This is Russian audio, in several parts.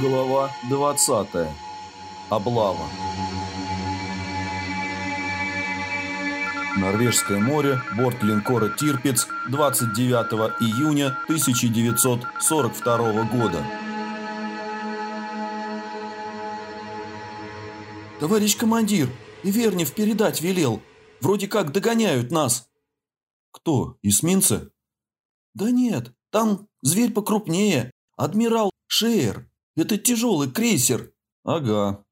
Глава 20. Облава. Норвежское море, борт линкора «Тирпиц», 29 июня 1942 года. «Товарищ командир, и Вернев передать велел. Вроде как догоняют нас». «Кто, эсминцы?» «Да нет, там зверь покрупнее. Адмирал Шеер. Это тяжелый крейсер». «Ага».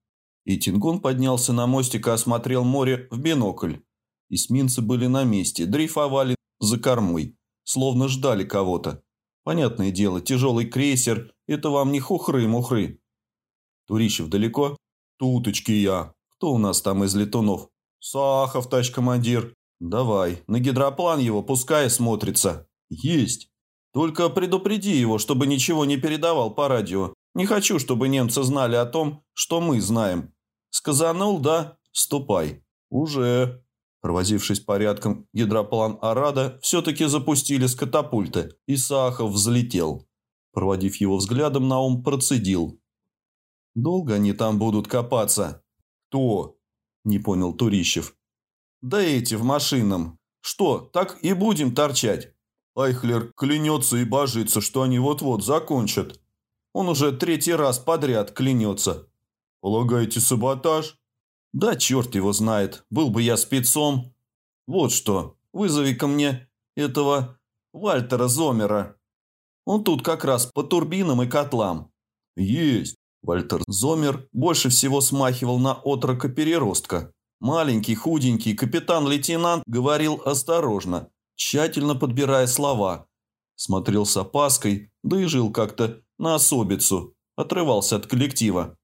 И Тингон поднялся на мостик и осмотрел море в бинокль. Эсминцы были на месте, дрейфовали за кормой, словно ждали кого-то. Понятное дело, тяжелый крейсер – это вам не хухры-мухры. Турищев далеко? Туточки я. Кто у нас там из летунов? Сахов, товарищ командир. Давай, на гидроплан его пускай смотрится. Есть. Только предупреди его, чтобы ничего не передавал по радио. Не хочу, чтобы немцы знали о том, что мы знаем. Сказанул, да? Ступай. Уже. Провозившись порядком, гидроплан «Арада» все-таки запустили с катапульты, и Сахов взлетел. Проводив его взглядом, Наум процедил. «Долго они там будут копаться?» «Кто?» – не понял Турищев. «Да эти в машинном. Что, так и будем торчать?» Айхлер клянется и божится, что они вот-вот закончат. Он уже третий раз подряд клянется. Полагаете, саботаж? Да черт его знает, был бы я спецом. Вот что, вызови ко мне этого Вальтера Зомера. Он тут как раз по турбинам и котлам. Есть. Вальтер Зомер больше всего смахивал на отрока-переростка. Маленький, худенький капитан-лейтенант говорил осторожно, тщательно подбирая слова. Смотрел с опаской, да и жил как-то на особицу, отрывался от коллектива.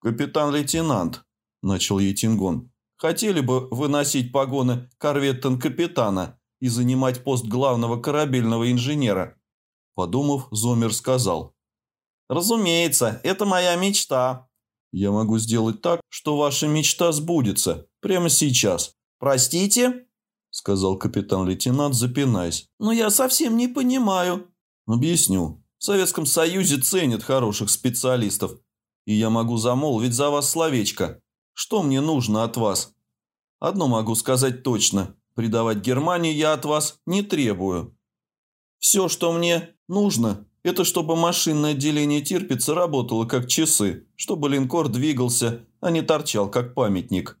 «Капитан-лейтенант», – начал Етингон, – «хотели бы выносить погоны корветтон-капитана и занимать пост главного корабельного инженера?» Подумав, Зомер сказал. «Разумеется, это моя мечта». «Я могу сделать так, что ваша мечта сбудется прямо сейчас. Простите?» – сказал капитан-лейтенант, запинаясь. «Но я совсем не понимаю». «Объясню. В Советском Союзе ценят хороших специалистов. И я могу замолвить за вас словечко. Что мне нужно от вас? Одно могу сказать точно. Предавать Германию я от вас не требую. Все, что мне нужно, это чтобы машинное отделение Тирпица работало как часы, чтобы линкор двигался, а не торчал как памятник.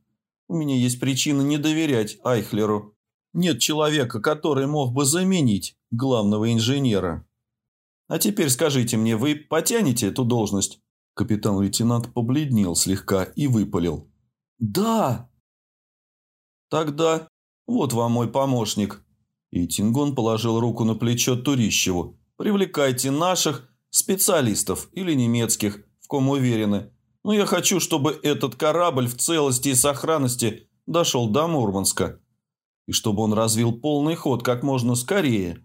У меня есть причина не доверять Айхлеру. Нет человека, который мог бы заменить главного инженера. А теперь скажите мне, вы потянете эту должность?» Капитан-лейтенант побледнел слегка и выпалил. «Да!» «Тогда вот вам мой помощник». И Тингон положил руку на плечо Турищеву. «Привлекайте наших специалистов или немецких, в ком уверены. Но я хочу, чтобы этот корабль в целости и сохранности дошел до Мурманска и чтобы он развил полный ход как можно скорее.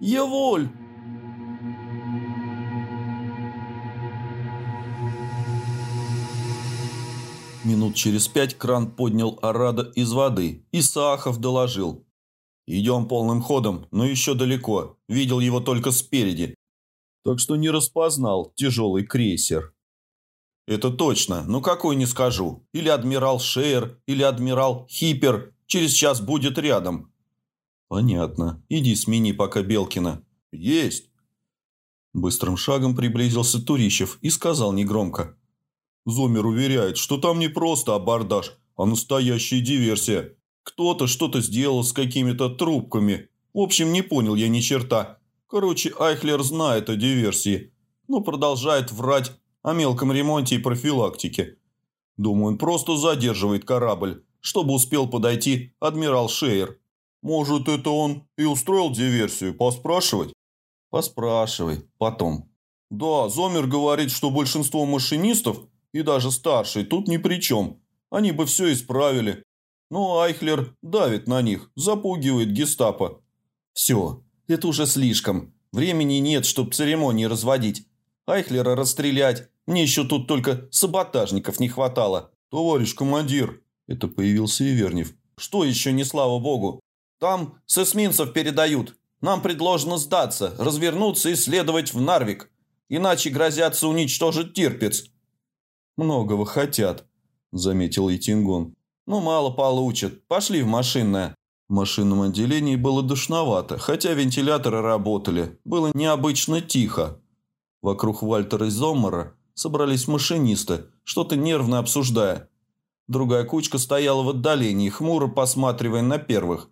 «Еволь!» Минут через пять кран поднял Арада из воды, и Саахов доложил. «Идем полным ходом, но еще далеко. Видел его только спереди. Так что не распознал тяжелый крейсер». «Это точно, но какой не скажу. Или адмирал Шеер, или адмирал Хипер, Через час будет рядом». «Понятно. Иди смени пока Белкина». «Есть». Быстрым шагом приблизился Турищев и сказал негромко. «Зомер уверяет, что там не просто абордаж, а настоящая диверсия. Кто-то что-то сделал с какими-то трубками. В общем, не понял я ни черта. Короче, Айхлер знает о диверсии, но продолжает врать о мелком ремонте и профилактике. Думаю, он просто задерживает корабль, чтобы успел подойти адмирал Шейер. Может, это он и устроил диверсию, поспрашивать? Поспрашивай, потом. Да, Зомер говорит, что большинство машинистов и даже старшие тут ни при чем. Они бы все исправили. Но Айхлер давит на них, запугивает гестапо. Все, это уже слишком. Времени нет, чтоб церемонии разводить. Айхлера расстрелять. Мне еще тут только саботажников не хватало. Товарищ командир, это появился и Вернев. «Что еще не слава богу? Там с эсминцев передают. Нам предложено сдаться, развернуться и следовать в Нарвик. иначе грозятся уничтожить Тирпец». «Многого хотят», – заметил Итингон. «Ну, мало получат. Пошли в машинное». В машинном отделении было душновато, хотя вентиляторы работали. Было необычно тихо. Вокруг Вальтера Зоммера собрались машинисты, что-то нервно обсуждая. Другая кучка стояла в отдалении, хмуро посматривая на первых.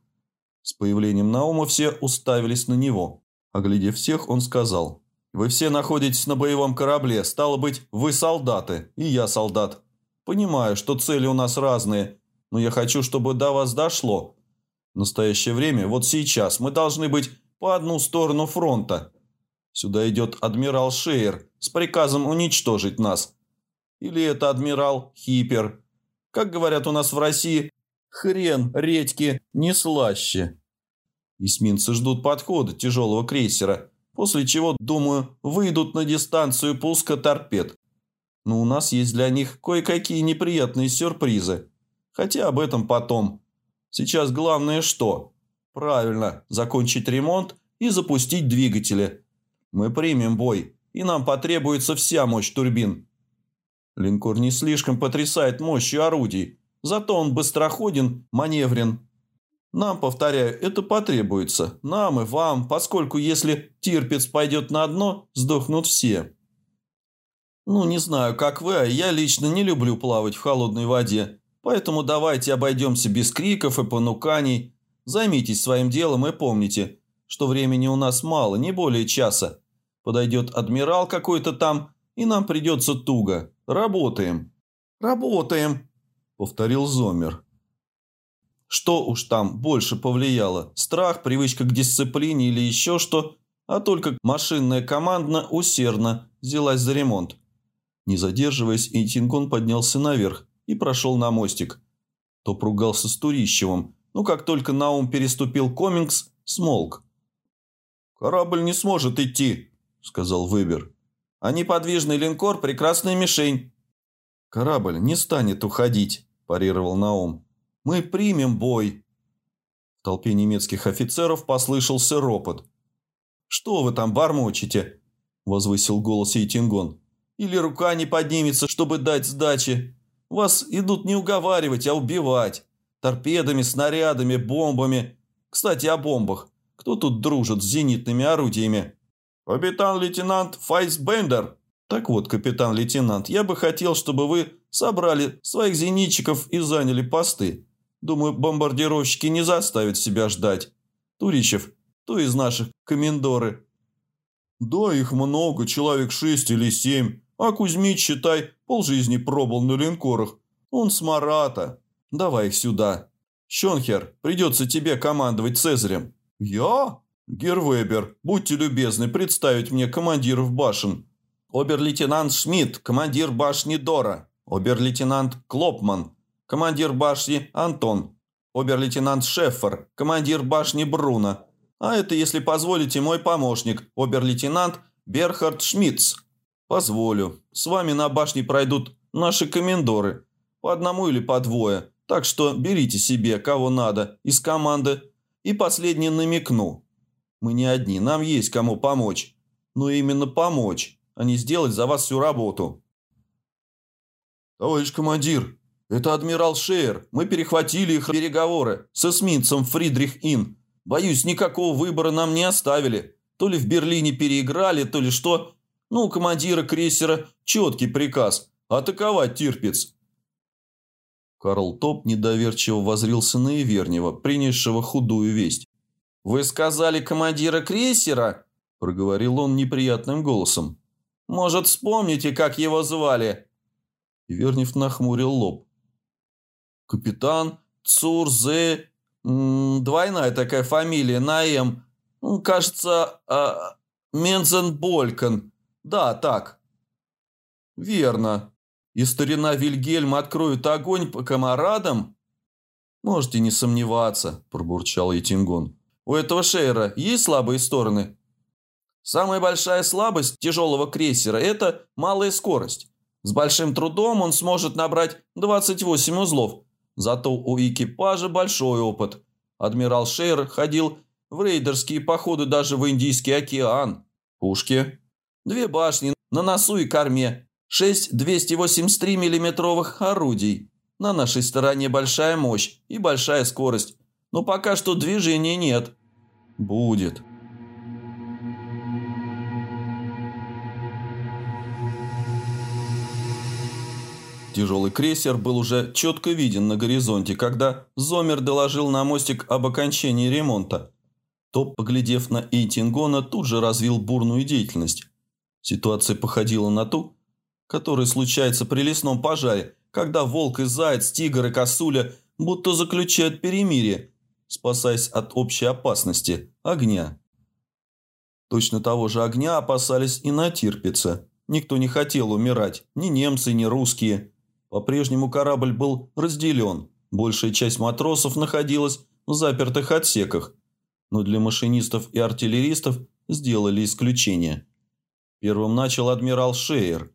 С появлением Наума все уставились на него. Оглядев всех, он сказал, «Вы все находитесь на боевом корабле, стало быть, вы солдаты, и я солдат. Понимаю, что цели у нас разные, но я хочу, чтобы до вас дошло. В настоящее время, вот сейчас, мы должны быть по одну сторону фронта. Сюда идет адмирал Шейер с приказом уничтожить нас. Или это адмирал Хипер. Как говорят у нас в России, хрен редьки не слаще. Эсминцы ждут подхода тяжелого крейсера, после чего, думаю, выйдут на дистанцию пуска торпед. Но у нас есть для них кое-какие неприятные сюрпризы. Хотя об этом потом. Сейчас главное что? Правильно, закончить ремонт и запустить двигатели. Мы примем бой, и нам потребуется вся мощь турбин. Линкор не слишком потрясает мощью орудий, зато он быстроходен, маневрен. Нам, повторяю, это потребуется. Нам и вам, поскольку если Тирпец пойдет на дно, сдохнут все. Ну, не знаю, как вы, а я лично не люблю плавать в холодной воде. Поэтому давайте обойдемся без криков и понуканий. Займитесь своим делом и помните, что времени у нас мало, не более часа. Подойдет адмирал какой-то там, и нам придется туго. Работаем. Работаем, повторил Зомер. Что уж там больше повлияло? Страх, привычка к дисциплине или еще что? А только машинная командна усердно взялась за ремонт. Не задерживаясь, Интингон поднялся наверх и прошел на мостик. То ругался с Турищевым, но как только Наум переступил Комингс, смолк. «Корабль не сможет идти», — сказал Выбер. «А неподвижный линкор – прекрасная мишень». «Корабль не станет уходить», – парировал Наум. «Мы примем бой». В толпе немецких офицеров послышался ропот. «Что вы там бормочете?» – возвысил голос Ейтингон. Или рука не поднимется, чтобы дать сдачи. Вас идут не уговаривать, а убивать. Торпедами, снарядами, бомбами. Кстати, о бомбах. Кто тут дружит с зенитными орудиями? Капитан-лейтенант Файсбендер. Так вот, капитан-лейтенант, я бы хотел, чтобы вы собрали своих зенитчиков и заняли посты. Думаю, бомбардировщики не заставят себя ждать. Туричев, кто из наших комендоры? Да, их много, человек шесть или семь. А Кузьмич, считай, полжизни пробыл на линкорах. Он с Марата. Давай их сюда. Щенхер, придется тебе командовать Цезарем. Я? Гервебер, будьте любезны представить мне командиров башен. Обер-лейтенант Шмидт, командир башни Дора. Обер-лейтенант Клопман, командир башни Антон. Обер-лейтенант Шеффер, командир башни Бруно. А это, если позволите, мой помощник, обер-лейтенант Берхард Шмидц. «Позволю. С вами на башне пройдут наши комендоры. По одному или по двое. Так что берите себе, кого надо, из команды. И последний намекну. Мы не одни, нам есть кому помочь. Но именно помочь, а не сделать за вас всю работу». «Товарищ командир, это адмирал Шейер. Мы перехватили их переговоры с эсминцем Фридрих Ин. Боюсь, никакого выбора нам не оставили. То ли в Берлине переиграли, то ли что. Ну, у командира крейсера четкий приказ – атаковать Тирпиц. Карл Топ недоверчиво возрился на Ивернева, принесшего худую весть. «Вы сказали командира крейсера?» – проговорил он неприятным голосом. «Может, вспомните, как его звали?» Ивернев нахмурил лоб. «Капитан Цурзе... Двойная такая фамилия, на М. Кажется, а, Мензенболькан. Да, так. Верно. И старина Вильгельм откроет огонь по комарадам? Можете не сомневаться, пробурчал Етингон. У этого шейра есть слабые стороны? Самая большая слабость тяжелого крейсера – это малая скорость. С большим трудом он сможет набрать 28 узлов. Зато у экипажа большой опыт. Адмирал Шейр ходил в рейдерские походы даже в Индийский океан. Пушки Две башни на носу и корме, шесть 283 миллиметровых орудий. На нашей стороне большая мощь и большая скорость, но пока что движения нет. Будет. Тяжелый крейсер был уже четко виден на горизонте, когда Зомер доложил на мостик об окончании ремонта. Топ, поглядев на Эйтингона, тут же развил бурную деятельность. Ситуация походила на ту, которая случается при лесном пожаре, когда волк и заяц, тигр и косуля будто заключают перемирие, спасаясь от общей опасности – огня. Точно того же огня опасались и на Тирпице. Никто не хотел умирать, ни немцы, ни русские – по-прежнему корабль был разделен. Большая часть матросов находилась в запертых отсеках, но для машинистов и артиллеристов сделали исключение. Первым начал адмирал Шейер.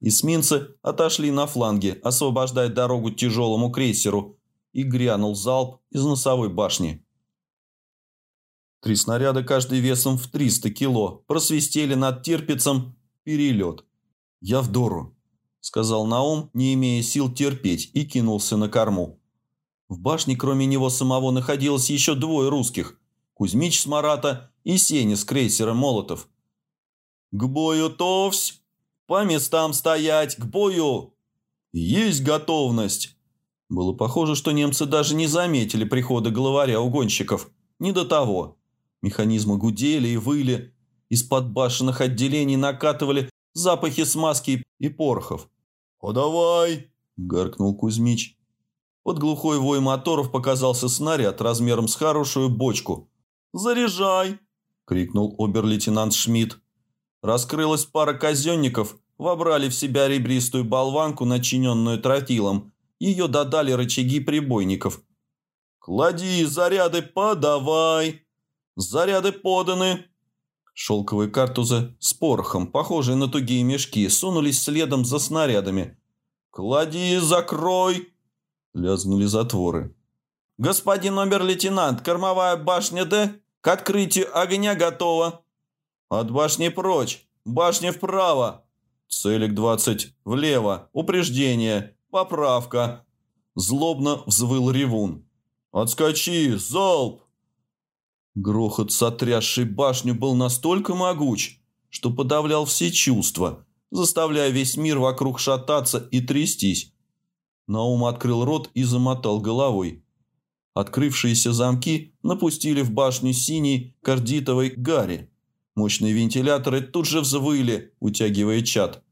Эсминцы отошли на фланге, освобождая дорогу тяжелому крейсеру, и грянул залп из носовой башни. Три снаряда, каждый весом в 300 кило, просвистели над Тирпицем перелет. «Я в Дору», сказал Наум, не имея сил терпеть, и кинулся на корму. В башне кроме него самого находилось еще двое русских – Кузьмич с Марата и Сеня с крейсера «Молотов». «К бою, товсь! По местам стоять! К бою! Есть готовность!» Было похоже, что немцы даже не заметили прихода главаря угонщиков. Не до того. Механизмы гудели и выли. Из-под башенных отделений накатывали запахи смазки и порохов. «Подавай!» – гаркнул Кузьмич. Под глухой вой моторов показался снаряд размером с хорошую бочку. «Заряжай!» – крикнул обер-лейтенант Шмидт. Раскрылась пара казенников, вобрали в себя ребристую болванку, начиненную тротилом. Ее додали рычаги прибойников. «Клади, заряды подавай!» «Заряды поданы!» Шелковые картузы с порохом, похожие на тугие мешки, сунулись следом за снарядами. «Клади, закрой!» Лязгнули затворы. «Господин обер-лейтенант, кормовая башня Д к открытию огня готова!» «От башни прочь! Башня вправо!» «Целик 20 влево! Упреждение! Поправка!» Злобно взвыл ревун. «Отскочи! Залп!» Грохот, сотрясший башню, был настолько могуч, что подавлял все чувства, заставляя весь мир вокруг шататься и трястись. Наум открыл рот и замотал головой. Открывшиеся замки напустили в башню синий кардитовой гари. Мощные вентиляторы тут же взвыли, утягивая чат.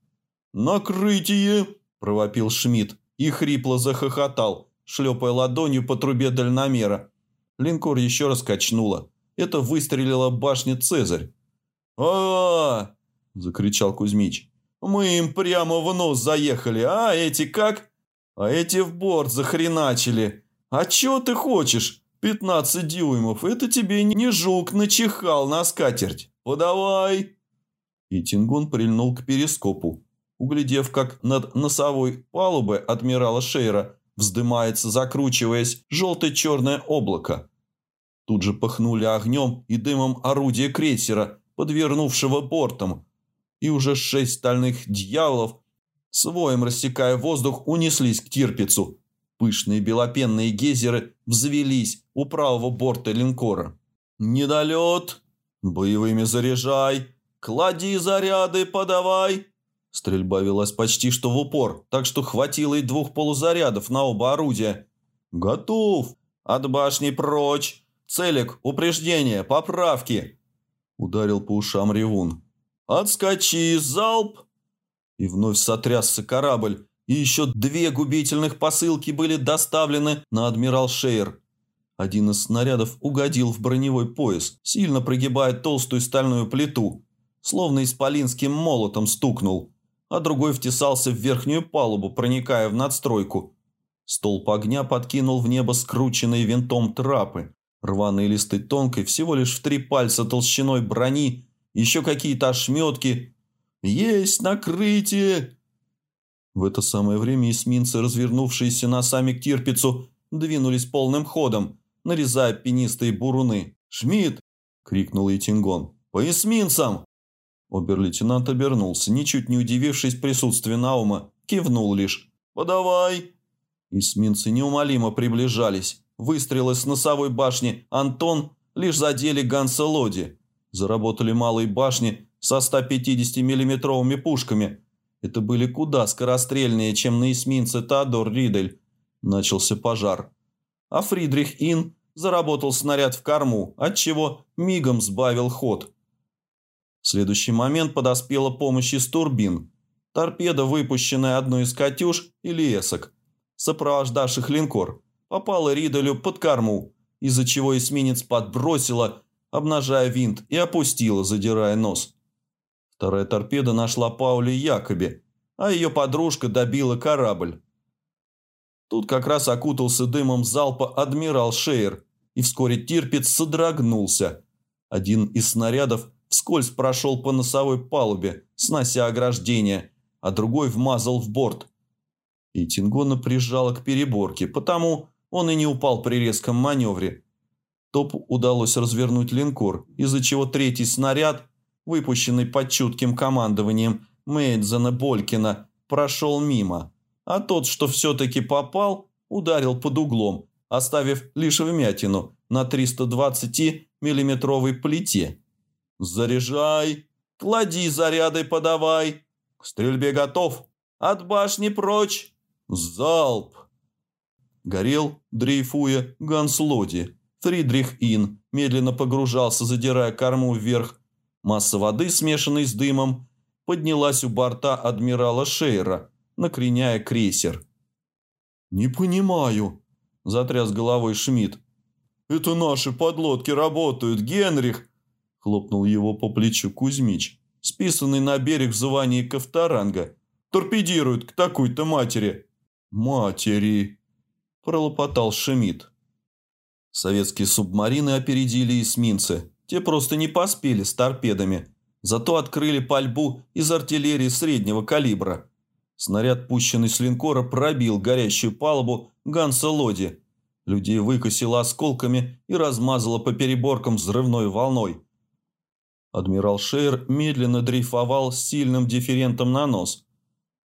«Накрытие!» – провопил Шмидт и хрипло захохотал, шлепая ладонью по трубе дальномера. Линкор еще раз качнуло. Это выстрелила башня Цезарь. а, -а, -а закричал Кузьмич. «Мы им прямо в нос заехали, а эти как?» «А эти в борт захреначили. А чего ты хочешь? 15 дюймов, это тебе не жук начихал на скатерть. Подавай!» И Тингун прильнул к перископу, углядев, как над носовой палубой адмирала Шейра вздымается, закручиваясь, желто-черное облако. Тут же пахнули огнем и дымом орудия крейсера, подвернувшего бортом, и уже шесть стальных дьяволов, своим рассекая воздух, унеслись к Тирпицу. Пышные белопенные гейзеры взвелись у правого борта линкора. «Недолет! Боевыми заряжай! Клади заряды, подавай!» Стрельба велась почти что в упор, так что хватило и двух полузарядов на оба орудия. «Готов! От башни прочь! Целик, упреждение, поправки!» Ударил по ушам ревун. «Отскочи, залп!» И вновь сотрясся корабль, и еще две губительных посылки были доставлены на адмирал Шейр. Один из снарядов угодил в броневой пояс, сильно прогибая толстую стальную плиту, словно исполинским молотом стукнул, а другой втесался в верхнюю палубу, проникая в надстройку. Столб огня подкинул в небо скрученные винтом трапы, Рваные листы тонкой, всего лишь в три пальца толщиной брони, еще какие-то ошметки. «Есть накрытие!» В это самое время эсминцы, развернувшиеся носами к Тирпицу, двинулись полным ходом, нарезая пенистые буруны. «Шмидт!» – крикнул Итингон. «По эсминцам!» Обер-лейтенант обернулся, ничуть не удивившись присутствию Наума, кивнул лишь. «Подавай!» Эсминцы неумолимо приближались. Выстрелы с носовой башни «Антон» лишь задели Ганса Лоди. Заработали малые башни со 150 миллиметровыми пушками. Это были куда скорострельнее, чем на эсминце Теодор Ридель. Начался пожар. А Фридрих Ин заработал снаряд в корму, отчего мигом сбавил ход. В следующий момент подоспела помощь из турбин. Торпеда, выпущенная одной из «Катюш» или «Эсок», сопровождавших линкор, попала Риделю под корму, из-за чего эсминец подбросила, обнажая винт, и опустила, задирая нос. Вторая торпеда нашла Паули Якоби, а ее подружка добила корабль. Тут как раз окутался дымом залпа адмирал Шейер, и вскоре Тирпиц содрогнулся. Один из снарядов вскользь прошел по носовой палубе, снося ограждение, а другой вмазал в борт. И Тингона прижала к переборке, потому он и не упал при резком маневре. Топу удалось развернуть линкор, из-за чего третий снаряд, выпущенный под чутким командованием Мейдзена Болькина, прошел мимо, а тот, что все-таки попал, ударил под углом, оставив лишь вмятину на 320 миллиметровой плите. «Заряжай! Клади заряды подавай! К стрельбе готов! От башни прочь! Залп!» Горел, дрейфуя, Ганслоди. Фридрих Ин медленно погружался, задирая корму вверх. Масса воды, смешанной с дымом, поднялась у борта адмирала Шейра, накреняя крейсер. «Не понимаю», – затряс головой Шмидт. «Это наши подлодки работают, Генрих!» – хлопнул его по плечу Кузьмич, списанный на берег в звании Ковторанга. «Торпедируют к такой-то матери!» «Матери!» – пролопотал Шмидт. Советские субмарины опередили эсминцы. Те просто не поспели с торпедами. Зато открыли пальбу из артиллерии среднего калибра. Снаряд, пущенный с линкора, пробил горящую палубу Ганса Лоди. Людей выкосило осколками и размазало по переборкам взрывной волной. Адмирал Шейер медленно дрейфовал с сильным дифферентом на нос.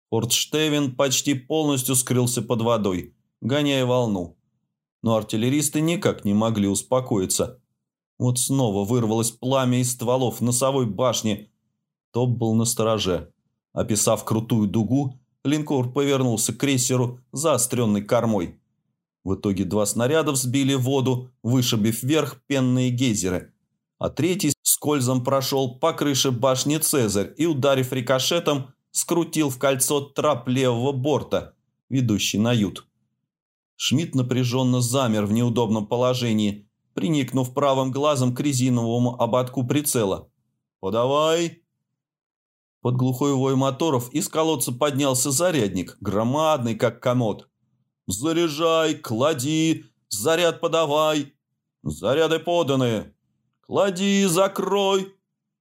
Фордштевен почти полностью скрылся под водой – гоняя волну. Но артиллеристы никак не могли успокоиться. Вот снова вырвалось пламя из стволов носовой башни. Топ был на стороже. Описав крутую дугу, линкор повернулся к крейсеру заостренной кормой. В итоге два снаряда взбили воду, вышибив вверх пенные гейзеры. А третий скользом прошел по крыше башни «Цезарь» и, ударив рикошетом, скрутил в кольцо трап левого борта, ведущий на ют. Шмидт напряженно замер в неудобном положении, приникнув правым глазом к резиновому ободку прицела. «Подавай!» Под глухой вой моторов из колодца поднялся зарядник, громадный, как комод. «Заряжай, клади, заряд подавай!» «Заряды поданы!» «Клади, закрой!»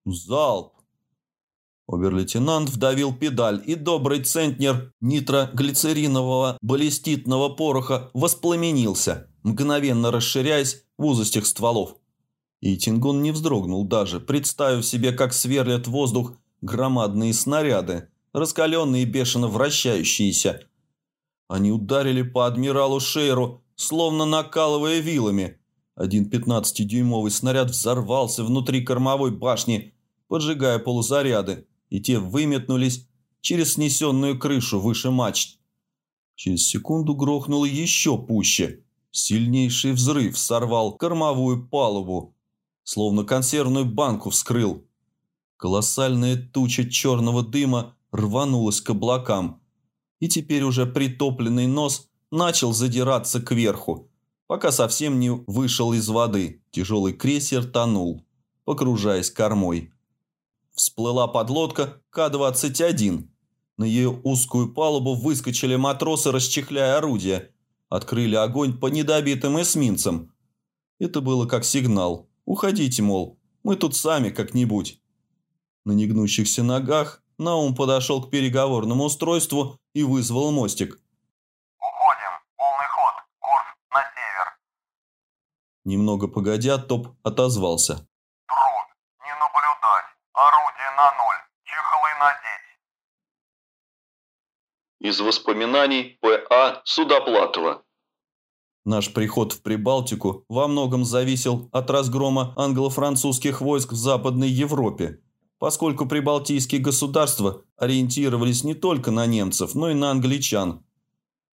«Залп!» Обер-лейтенант вдавил педаль, и добрый центнер нитроглицеринового баллиститного пороха воспламенился, мгновенно расширяясь в узостях стволов. И Тингун не вздрогнул даже, представив себе, как сверлят воздух громадные снаряды, раскаленные и бешено вращающиеся. Они ударили по адмиралу Шейру, словно накалывая вилами. Один 15-дюймовый снаряд взорвался внутри кормовой башни, поджигая полузаряды и те выметнулись через снесенную крышу выше мачт. Через секунду грохнуло еще пуще. Сильнейший взрыв сорвал кормовую палубу, словно консервную банку вскрыл. Колоссальная туча черного дыма рванулась к облакам, и теперь уже притопленный нос начал задираться кверху, пока совсем не вышел из воды. Тяжелый крейсер тонул, погружаясь кормой всплыла подлодка К-21. На ее узкую палубу выскочили матросы, расчехляя орудия. Открыли огонь по недобитым эсминцам. Это было как сигнал. «Уходите, мол, мы тут сами как-нибудь». На негнущихся ногах Наум подошел к переговорному устройству и вызвал мостик. «Уходим. Полный ход. Курс на север». Немного погодя, Топ отозвался. Из воспоминаний П.А. Судоплатова. Наш приход в Прибалтику во многом зависел от разгрома англо-французских войск в Западной Европе, поскольку прибалтийские государства ориентировались не только на немцев, но и на англичан.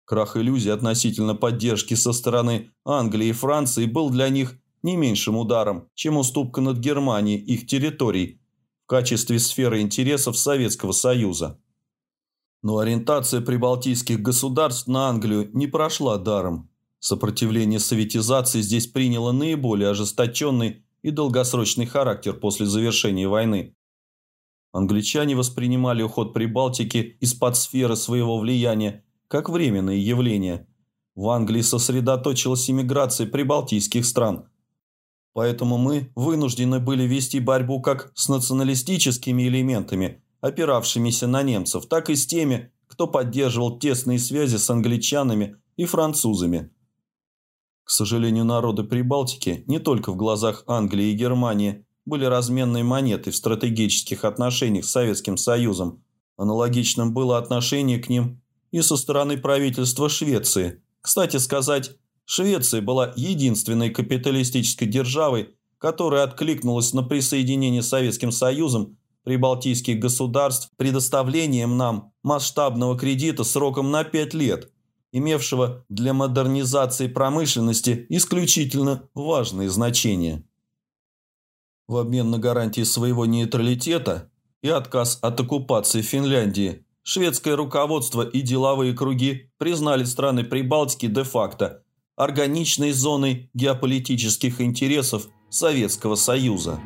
Крах иллюзий относительно поддержки со стороны Англии и Франции был для них не меньшим ударом, чем уступка над Германией их территорий в качестве сферы интересов Советского Союза. Но ориентация прибалтийских государств на Англию не прошла даром. Сопротивление советизации здесь приняло наиболее ожесточенный и долгосрочный характер после завершения войны. Англичане воспринимали уход Прибалтики из-под сферы своего влияния как временное явление. В Англии сосредоточилась иммиграция прибалтийских стран. Поэтому мы вынуждены были вести борьбу как с националистическими элементами, опиравшимися на немцев, так и с теми, кто поддерживал тесные связи с англичанами и французами. К сожалению, народы Прибалтики не только в глазах Англии и Германии были разменной монетой в стратегических отношениях с Советским Союзом. Аналогичным было отношение к ним и со стороны правительства Швеции. Кстати сказать, Швеция была единственной капиталистической державой, которая откликнулась на присоединение Советским Союзом прибалтийских государств предоставлением нам масштабного кредита сроком на 5 лет, имевшего для модернизации промышленности исключительно важное значение. В обмен на гарантии своего нейтралитета и отказ от оккупации Финляндии, шведское руководство и деловые круги признали страны Прибалтики де-факто органичной зоной геополитических интересов Советского Союза.